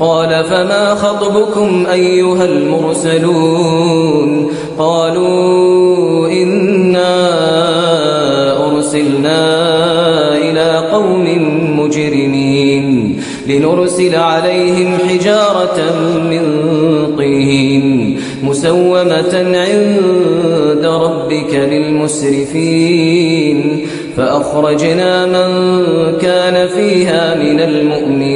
قال فما خطبكم أيها المرسلون قالوا إنا أرسلنا إلى قوم مجرمين لنرسل عليهم حجارة من طين مسومة عند ربك للمسرفين فأخرجنا من كان فيها من المؤمنين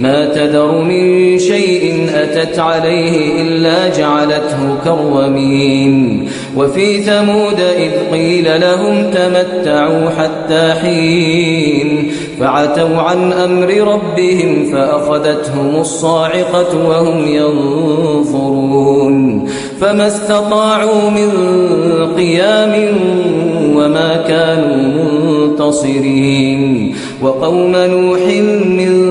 ما تذر من شيء أتت عليه إلا جعلته كرومين. وفي ثمود إذ قيل لهم تمتعوا حتى حين. فعتوا عن أمر ربهم فأخذتهم الصاعقة وهم ينظرون. فما استطاعوا من قيام وما كانوا منتصرين. وقوم نوح من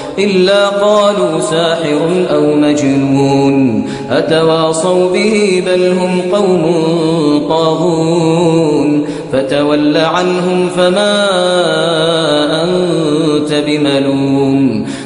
إلا قالوا ساحر أو مجنون. أتواصوا به بل هم قوم طاغون. فتول عنهم فما أنت بملوم.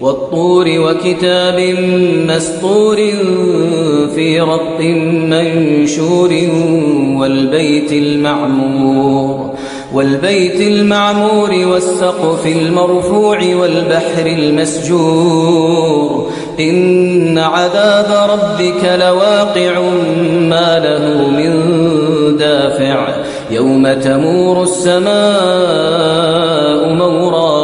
والطور وكتاب مسطور في رق منشور والبيت المعمور والبيت المعمور والسقف المرفوع والبحر المسجور إن عذاب ربك لواقع ما له من دافع يوم تمور السماء مورا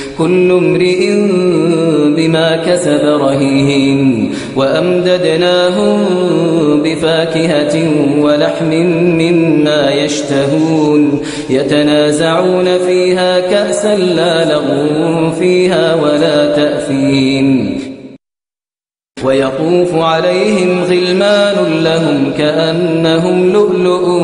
كل امرئ بما كسب رهين وأمددناهم بفاكهة ولحم مما يشتهون يتنازعون فيها كأسا لا لغو فيها ولا تأثيم ويطوف عليهم غلمان لهم كأنهم لؤلؤ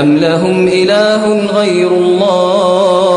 أم لهم إله غير الله؟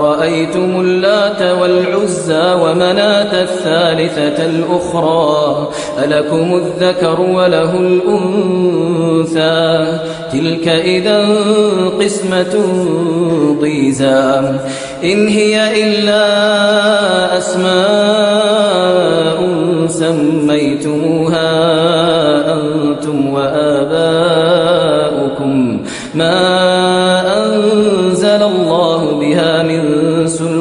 أفرأيتم اللات والعزى ومناة الثالثة الأخرى ألكم الذكر وله الأنثى تلك إذا قسمة ضيزى إن هي إلا أسماء سميتموها أنتم وآباؤكم ما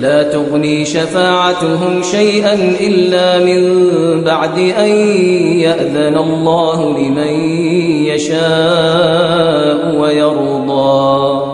لا تغني شفاعتهم شيئا إلا من بعد أن يأذن الله لمن يشاء ويرضى.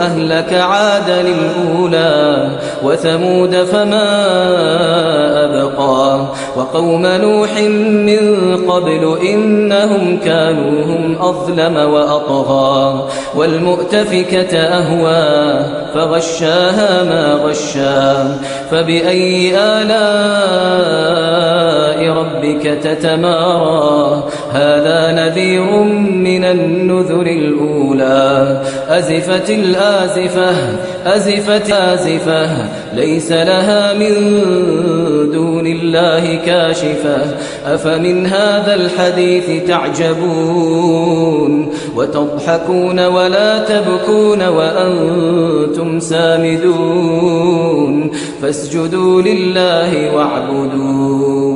أهلك عادا الأولى وثمود فما أبقى وقوم نوح من قبل إنهم كانوا هم أظلم وأطغى والمؤتفكة أهوى فغشاها ما غشا فبأي آلاء ربك تتمارى هذا نذير من النذر الأولى. أزفت الآزفة أزفت آزفة ليس لها من دون الله كاشفة. أفمن هذا الحديث تعجبون؟ وتضحكون ولا تبكون وأنتم سامدون. فاسجدوا لله واعبدوا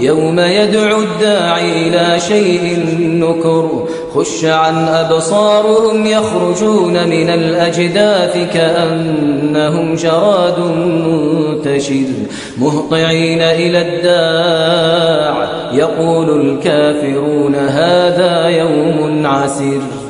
يوم يدعو الداعي إلى شيء نكر خش عن أبصارهم يخرجون من الأجداث كأنهم جراد منتشر. مهطعين إلى الداع يقول الكافرون هذا يوم عسر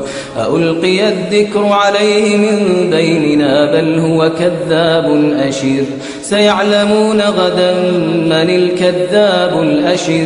ألقي الذكر عليه من بيننا بل هو كذاب أشر. سيعلمون غدا من الكذاب الأشر.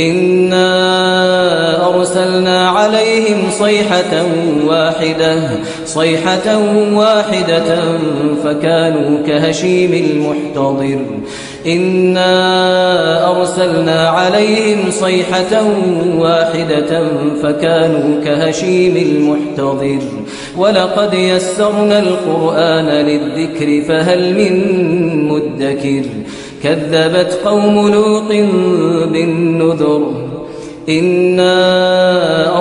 إنا أرسلنا عليهم صيحة واحدة صيحة واحدة فكانوا كهشيم المحتضر. إنا أرسلنا عليهم صيحة واحدة فكانوا كهشيم المحتضر. ولقد يسرنا القرآن للذكر فهل من مدكر. كذبت قوم لوط بالنذر. إنا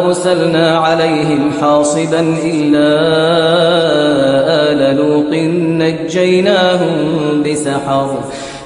أرسلنا عليهم حاصبا إلا آل لوط نجيناهم بسحر.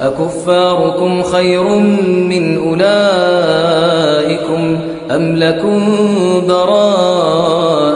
أكفاركم خير من أولئكم أم لكم براءة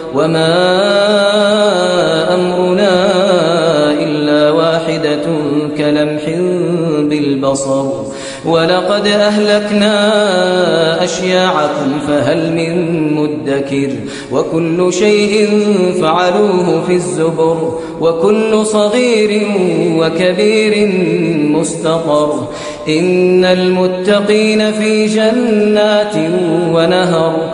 وما أمرنا إلا واحدة كلمح بالبصر ولقد أهلكنا أشياعكم فهل من مدكر وكل شيء فعلوه في الزبر وكل صغير وكبير مستقر إن المتقين في جنات ونهر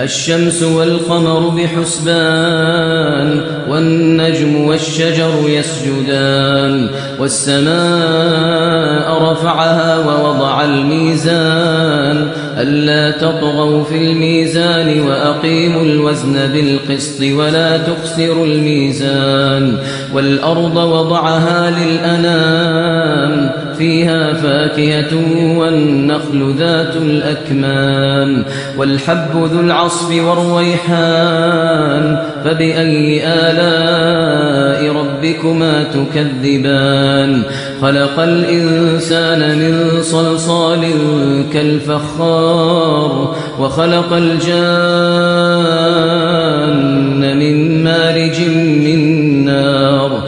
الشمس والقمر بحسبان والنجم والشجر يسجدان والسماء رفعها ووضع الميزان. ألا تطغوا في الميزان وأقيموا الوزن بالقسط ولا تخسروا الميزان والأرض وضعها للأنام فيها فاكهة والنخل ذات الأكمام والحب ذو العصف والريحان فبأي آلاء ربكما تكذبان خلق الإنسان من صلصال كالفخار وخلق الجان من مارج من نار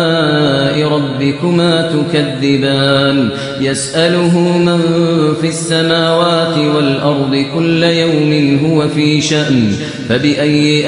ربكما تكذبان. يسأله من في السماوات والأرض كل يوم هو في شأن. فبأي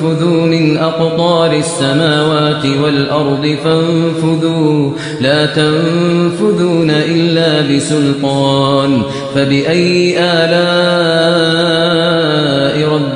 من أقطار السماوات والأرض فانفذوا. لا تنفذون إلا بسلطان. فبأي آلاء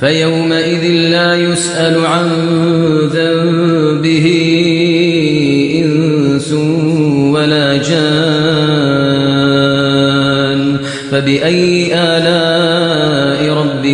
فيومئذ لا يسأل عن ذنبه إنس ولا جان فبأي آلاء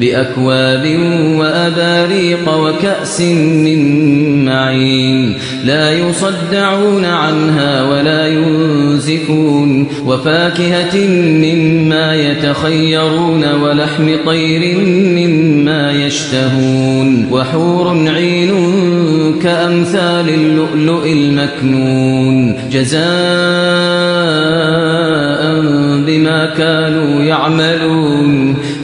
بأكواب وأباريق وكأس من معين. لا يصدعون عنها ولا ينزفون. وفاكهة مما يتخيرون ولحم طير مما يشتهون. وحور عين كأمثال اللؤلؤ المكنون. جزاء بما كانوا يعملون.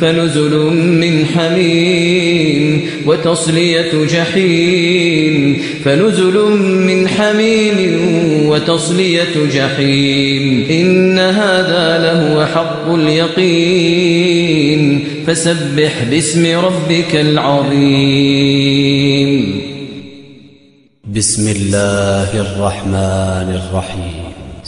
فنزل من حميم وتصلية جحيم؟ فنزل من حميم وتصلية جحيم. إن هذا لهو حق اليقين. فسبح باسم ربك العظيم. بسم الله الرحمن الرحيم.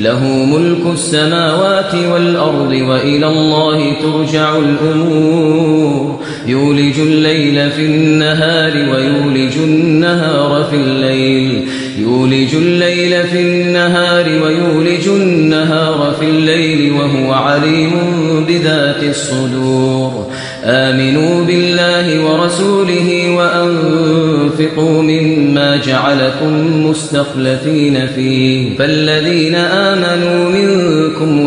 له ملك السماوات والأرض وإلى الله ترجع الأمور. يولج الليل في النهار ويولج النهار في الليل. يولج الليل في النهار ويولج النهار في الليل وهو عليم بذات الصدور. آمنوا بالله ورسوله وأنفقوا مما جعلكم مستخلفين فيه. فالذين آمنوا منكم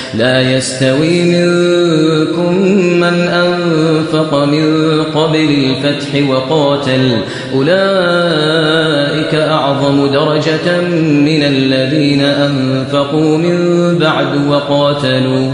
لا يستوي منكم من أنفق من قبل الفتح وقاتل. أولئك أعظم درجة من الذين أنفقوا من بعد وقاتلوا.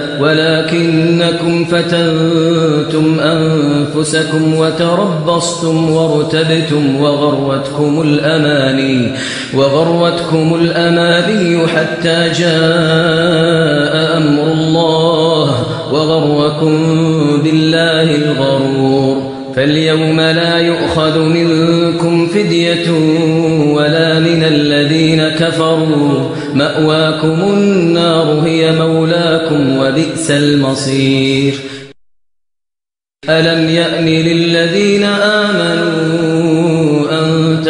ولكنكم فتنتم أنفسكم وتربصتم وارتبتم وغرتكم الأماني وغرتكم الأماني حتى جاء أمر الله وغركم بالله الغرور فاليوم لا يؤخذ منكم فدية ولا من الذين كفروا مأواكم النار هي مولاكم وبئس المصير. ألم يأن للذين آمنوا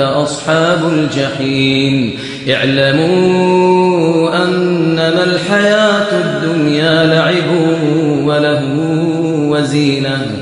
أصحاب الجحيم. اعلموا أنما الحياة الدنيا لعب وله وزينة.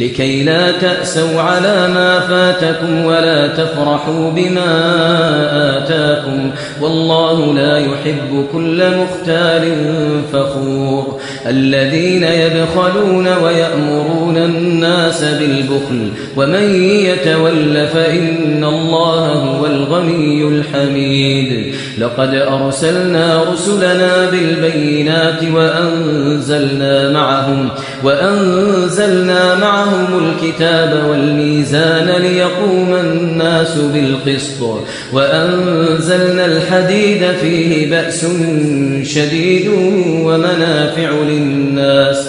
لكي لا تأسوا على ما فاتكم ولا تفرحوا بما آتاكم. والله لا يحب كل مختال فخور. الذين يبخلون ويأمرون الناس بالبخل ومن يتول فإن الله هو الغني الحميد. لقد أرسلنا رسلنا بالبينات وأنزلنا معهم وأنزلنا معهم الكتاب والميزان ليقوم الناس بالقسط. وأنزلنا الحديد فيه بأس شديد ومنافع للناس.